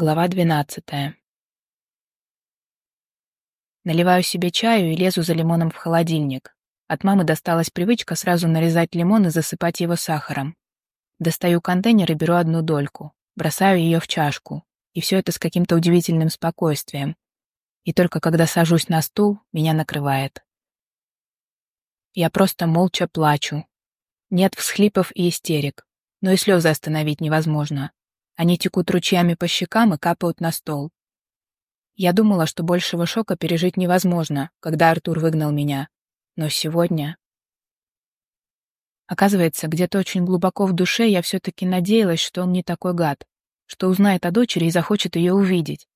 Глава двенадцатая. Наливаю себе чаю и лезу за лимоном в холодильник. От мамы досталась привычка сразу нарезать лимон и засыпать его сахаром. Достаю контейнер и беру одну дольку. Бросаю ее в чашку. И все это с каким-то удивительным спокойствием. И только когда сажусь на стул, меня накрывает. Я просто молча плачу. Нет всхлипов и истерик. Но и слезы остановить невозможно. Они текут ручьями по щекам и капают на стол. Я думала, что большего шока пережить невозможно, когда Артур выгнал меня. Но сегодня... Оказывается, где-то очень глубоко в душе я все-таки надеялась, что он не такой гад, что узнает о дочери и захочет ее увидеть.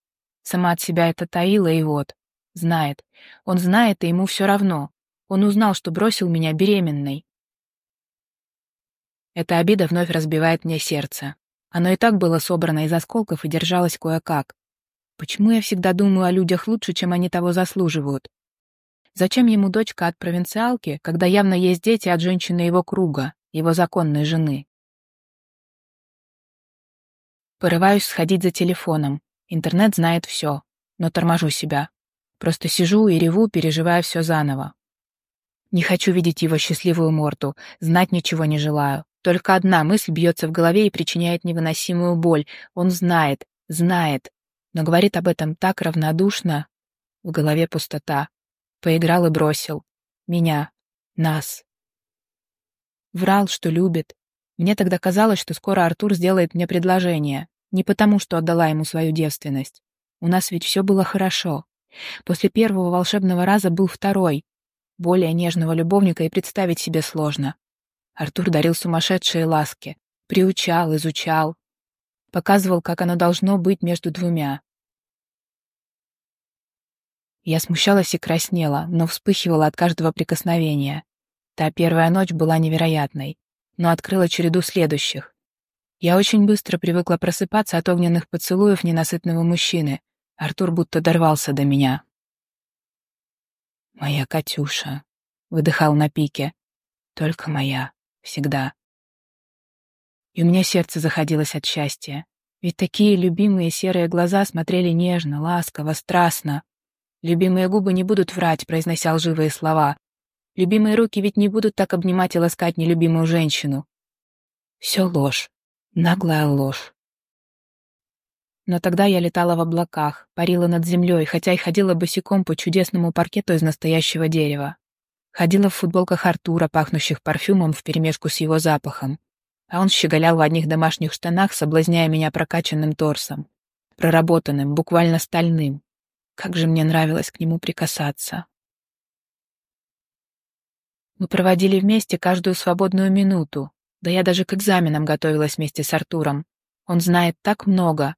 Сама от себя это таила, и вот. Знает. Он знает, и ему все равно. Он узнал, что бросил меня беременной. Эта обида вновь разбивает мне сердце. Оно и так было собрано из осколков и держалось кое-как. Почему я всегда думаю о людях лучше, чем они того заслуживают? Зачем ему дочка от провинциалки, когда явно есть дети от женщины его круга, его законной жены? Порываюсь сходить за телефоном. Интернет знает все, но торможу себя. Просто сижу и реву, переживая все заново. Не хочу видеть его счастливую морду, знать ничего не желаю. Только одна мысль бьется в голове и причиняет невыносимую боль. Он знает, знает, но говорит об этом так равнодушно. В голове пустота. Поиграл и бросил. Меня. Нас. Врал, что любит. Мне тогда казалось, что скоро Артур сделает мне предложение. Не потому, что отдала ему свою девственность. У нас ведь все было хорошо. После первого волшебного раза был второй. Более нежного любовника и представить себе сложно. Артур дарил сумасшедшие ласки, приучал, изучал, показывал, как оно должно быть между двумя. Я смущалась и краснела, но вспыхивала от каждого прикосновения. Та первая ночь была невероятной, но открыла череду следующих. Я очень быстро привыкла просыпаться от огненных поцелуев ненасытного мужчины. Артур будто дорвался до меня. «Моя Катюша», — выдыхал на пике, — «только моя». Всегда. И у меня сердце заходилось от счастья. Ведь такие любимые серые глаза смотрели нежно, ласково, страстно. Любимые губы не будут врать, произнося лживые слова. Любимые руки ведь не будут так обнимать и ласкать нелюбимую женщину. Все ложь. Наглая ложь. Но тогда я летала в облаках, парила над землей, хотя и ходила босиком по чудесному паркету из настоящего дерева. Ходила в футболках Артура, пахнущих парфюмом вперемешку с его запахом. А он щеголял в одних домашних штанах, соблазняя меня прокачанным торсом. Проработанным, буквально стальным. Как же мне нравилось к нему прикасаться. Мы проводили вместе каждую свободную минуту. Да я даже к экзаменам готовилась вместе с Артуром. Он знает так много.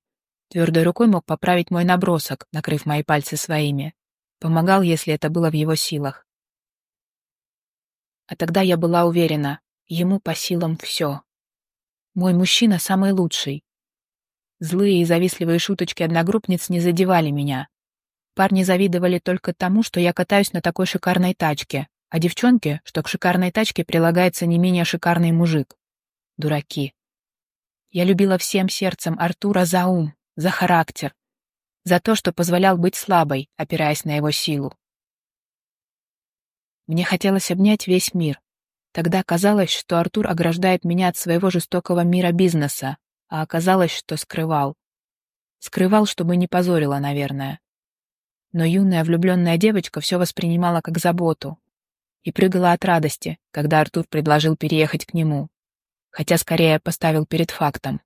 Твердой рукой мог поправить мой набросок, накрыв мои пальцы своими. Помогал, если это было в его силах. А тогда я была уверена, ему по силам все. Мой мужчина самый лучший. Злые и завистливые шуточки одногруппниц не задевали меня. Парни завидовали только тому, что я катаюсь на такой шикарной тачке, а девчонки, что к шикарной тачке прилагается не менее шикарный мужик. Дураки. Я любила всем сердцем Артура за ум, за характер, за то, что позволял быть слабой, опираясь на его силу. Мне хотелось обнять весь мир. Тогда казалось, что Артур ограждает меня от своего жестокого мира бизнеса, а оказалось, что скрывал. Скрывал, чтобы не позорила, наверное. Но юная влюбленная девочка все воспринимала как заботу и прыгала от радости, когда Артур предложил переехать к нему, хотя скорее поставил перед фактом.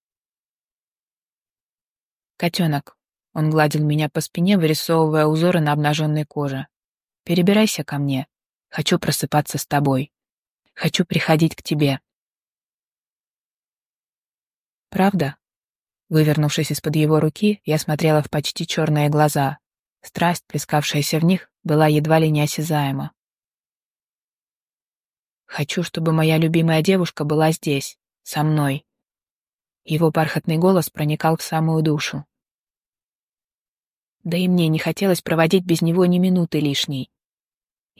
«Котенок», — он гладил меня по спине, вырисовывая узоры на обнаженной коже, — «перебирайся ко мне, Хочу просыпаться с тобой. Хочу приходить к тебе. Правда? Вывернувшись из-под его руки, я смотрела в почти черные глаза. Страсть, плескавшаяся в них, была едва ли неосязаема. Хочу, чтобы моя любимая девушка была здесь, со мной. Его бархатный голос проникал в самую душу. Да и мне не хотелось проводить без него ни минуты лишней.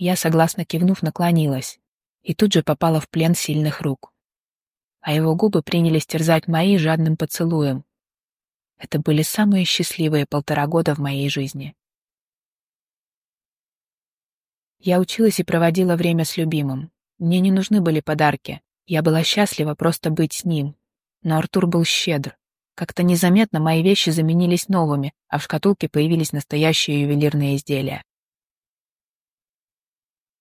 Я, согласно кивнув, наклонилась и тут же попала в плен сильных рук. А его губы принялись терзать мои жадным поцелуем. Это были самые счастливые полтора года в моей жизни. Я училась и проводила время с любимым. Мне не нужны были подарки. Я была счастлива просто быть с ним. Но Артур был щедр. Как-то незаметно мои вещи заменились новыми, а в шкатулке появились настоящие ювелирные изделия.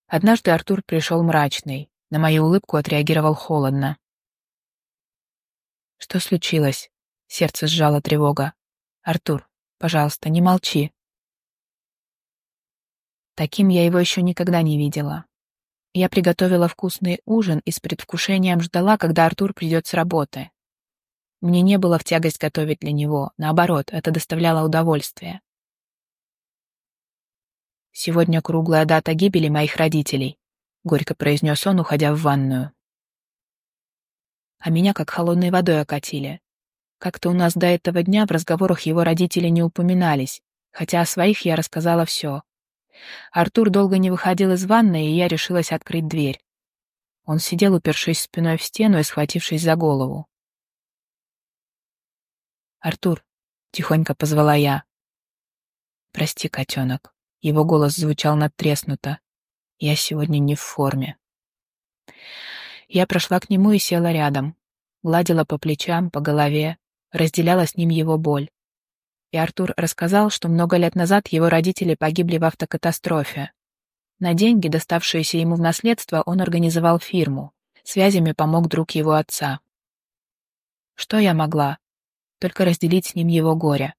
Однажды Артур пришел мрачный. На мою улыбку отреагировал холодно. «Что случилось?» Сердце сжало тревога. «Артур, пожалуйста, не молчи». Таким я его еще никогда не видела. Я приготовила вкусный ужин и с предвкушением ждала, когда Артур придет с работы. Мне не было в тягость готовить для него, наоборот, это доставляло удовольствие. «Сегодня круглая дата гибели моих родителей», — горько произнес он, уходя в ванную. А меня как холодной водой окатили. Как-то у нас до этого дня в разговорах его родители не упоминались, хотя о своих я рассказала все. Артур долго не выходил из ванной, и я решилась открыть дверь. Он сидел, упершись спиной в стену и схватившись за голову. «Артур», — тихонько позвала я. «Прости, котенок». Его голос звучал надтреснуто. «Я сегодня не в форме». Я прошла к нему и села рядом. Гладила по плечам, по голове, разделяла с ним его боль. И Артур рассказал, что много лет назад его родители погибли в автокатастрофе. На деньги, доставшиеся ему в наследство, он организовал фирму. Связями помог друг его отца. Что я могла? Только разделить с ним его горе.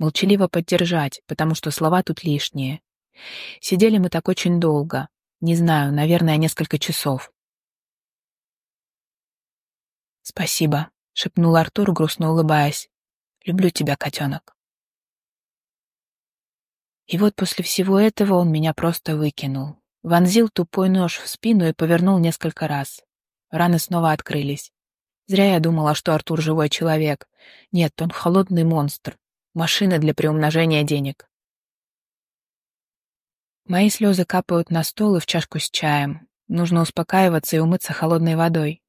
Молчаливо поддержать, потому что слова тут лишние. Сидели мы так очень долго. Не знаю, наверное, несколько часов. «Спасибо», — шепнул Артур, грустно улыбаясь. «Люблю тебя, котенок». И вот после всего этого он меня просто выкинул. Вонзил тупой нож в спину и повернул несколько раз. Раны снова открылись. Зря я думала, что Артур живой человек. Нет, он холодный монстр. Машина для приумножения денег. Мои слезы капают на стол и в чашку с чаем. Нужно успокаиваться и умыться холодной водой.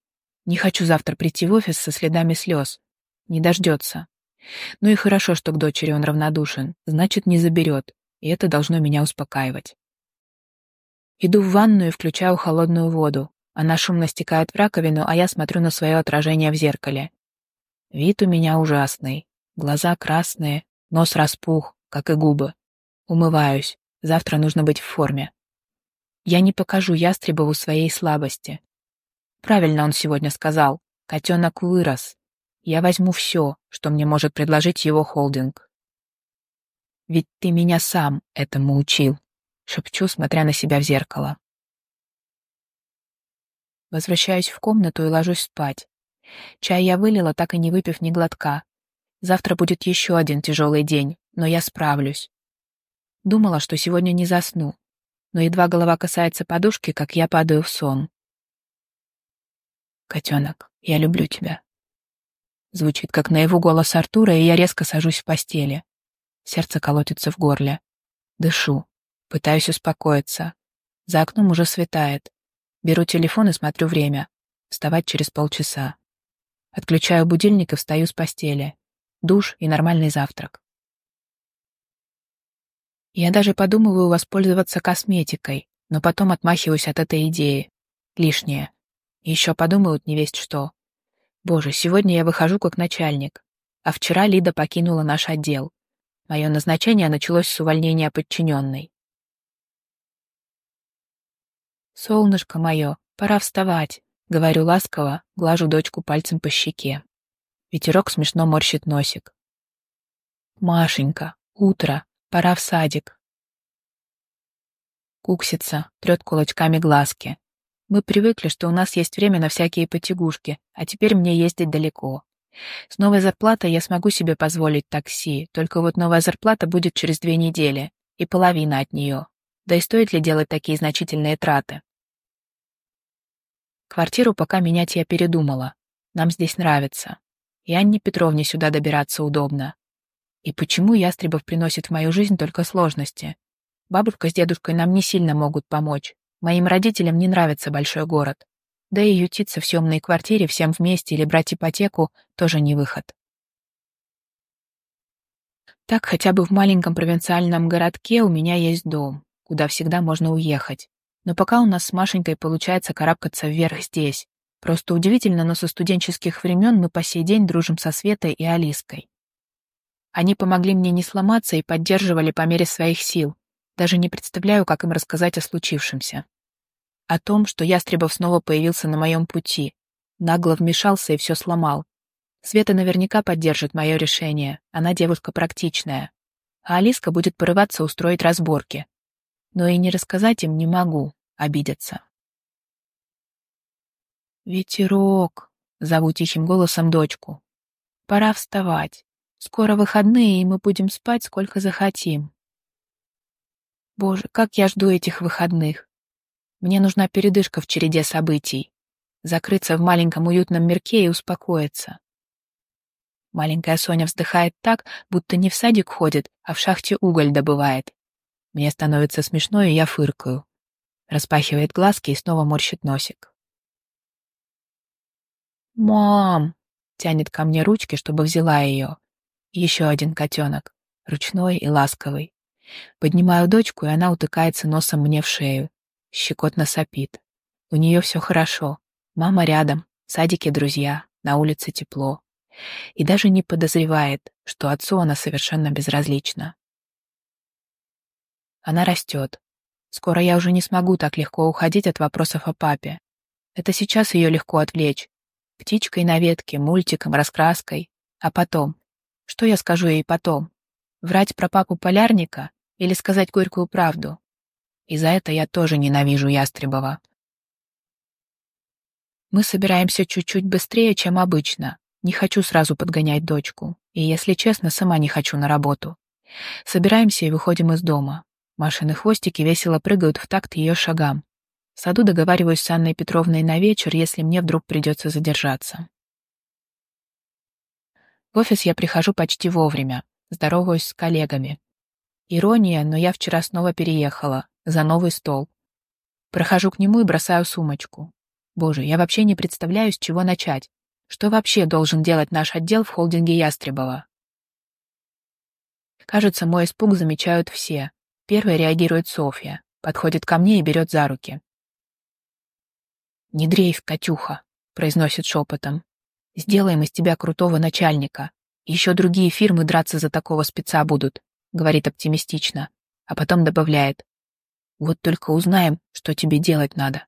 Не хочу завтра прийти в офис со следами слез. Не дождется. Ну и хорошо, что к дочери он равнодушен. Значит, не заберет. И это должно меня успокаивать. Иду в ванную и включаю холодную воду. Она шумно стекает в раковину, а я смотрю на свое отражение в зеркале. Вид у меня ужасный. Глаза красные, нос распух, как и губы. Умываюсь. Завтра нужно быть в форме. Я не покажу Ястребову своей слабости. Правильно он сегодня сказал. Котенок вырос. Я возьму все, что мне может предложить его холдинг. Ведь ты меня сам этому учил, шепчу, смотря на себя в зеркало. Возвращаюсь в комнату и ложусь спать. Чай я вылила, так и не выпив ни глотка. Завтра будет еще один тяжелый день, но я справлюсь. Думала, что сегодня не засну, но едва голова касается подушки, как я падаю в сон. «Котенок, я люблю тебя». Звучит, как наяву голос Артура, и я резко сажусь в постели. Сердце колотится в горле. Дышу. Пытаюсь успокоиться. За окном уже светает. Беру телефон и смотрю время. Вставать через полчаса. Отключаю будильник и встаю с постели. Душ и нормальный завтрак. Я даже подумываю воспользоваться косметикой, но потом отмахиваюсь от этой идеи. Лишнее. Еще подумают не весть что. Боже, сегодня я выхожу как начальник. А вчера Лида покинула наш отдел. Мое назначение началось с увольнения подчиненной. «Солнышко мое, пора вставать», — говорю ласково, глажу дочку пальцем по щеке. Ветерок смешно морщит носик. «Машенька, утро, пора в садик». Куксится, трет кулачками глазки. Мы привыкли, что у нас есть время на всякие потягушки, а теперь мне ездить далеко. С новой зарплатой я смогу себе позволить такси, только вот новая зарплата будет через две недели, и половина от нее. Да и стоит ли делать такие значительные траты? Квартиру пока менять я передумала. Нам здесь нравится. И Анне Петровне сюда добираться удобно. И почему Ястребов приносит в мою жизнь только сложности? Бабушка с дедушкой нам не сильно могут помочь, Моим родителям не нравится большой город. Да и ютиться в съемной квартире всем вместе или брать ипотеку тоже не выход. Так хотя бы в маленьком провинциальном городке у меня есть дом, куда всегда можно уехать. Но пока у нас с Машенькой получается карабкаться вверх здесь. Просто удивительно, но со студенческих времен мы по сей день дружим со Светой и Алиской. Они помогли мне не сломаться и поддерживали по мере своих сил. Даже не представляю, как им рассказать о случившемся. О том, что Ястребов снова появился на моем пути. Нагло вмешался и все сломал. Света наверняка поддержит мое решение. Она девушка практичная. А Алиска будет порываться устроить разборки. Но и не рассказать им не могу. Обидятся. «Ветерок», — зову тихим голосом дочку. «Пора вставать. Скоро выходные, и мы будем спать, сколько захотим». Боже, как я жду этих выходных. Мне нужна передышка в череде событий. Закрыться в маленьком уютном мирке и успокоиться. Маленькая Соня вздыхает так, будто не в садик ходит, а в шахте уголь добывает. Мне становится смешно, и я фыркаю. Распахивает глазки и снова морщит носик. «Мам!» — тянет ко мне ручки, чтобы взяла ее. Еще один котенок, ручной и ласковый. Поднимаю дочку, и она утыкается носом мне в шею. Щекотно сопит. У нее все хорошо. Мама рядом, в садике друзья, на улице тепло. И даже не подозревает, что отцу она совершенно безразлична. Она растет. Скоро я уже не смогу так легко уходить от вопросов о папе. Это сейчас ее легко отвлечь, птичкой на ветке, мультиком, раскраской. А потом? Что я скажу ей потом? Врать про папу полярника или сказать горькую правду? И за это я тоже ненавижу Ястребова. Мы собираемся чуть-чуть быстрее, чем обычно. Не хочу сразу подгонять дочку. И, если честно, сама не хочу на работу. Собираемся и выходим из дома. Машины хвостики весело прыгают в такт ее шагам. Саду договариваюсь с Анной Петровной на вечер, если мне вдруг придется задержаться. В офис я прихожу почти вовремя, здороваюсь с коллегами. Ирония, но я вчера снова переехала, за новый стол. Прохожу к нему и бросаю сумочку. Боже, я вообще не представляю, с чего начать. Что вообще должен делать наш отдел в холдинге Ястребова? Кажется, мой испуг замечают все. Первой реагирует Софья, подходит ко мне и берет за руки. «Не дрейф, Катюха», — произносит шепотом. «Сделаем из тебя крутого начальника. Еще другие фирмы драться за такого спеца будут», — говорит оптимистично, а потом добавляет. «Вот только узнаем, что тебе делать надо».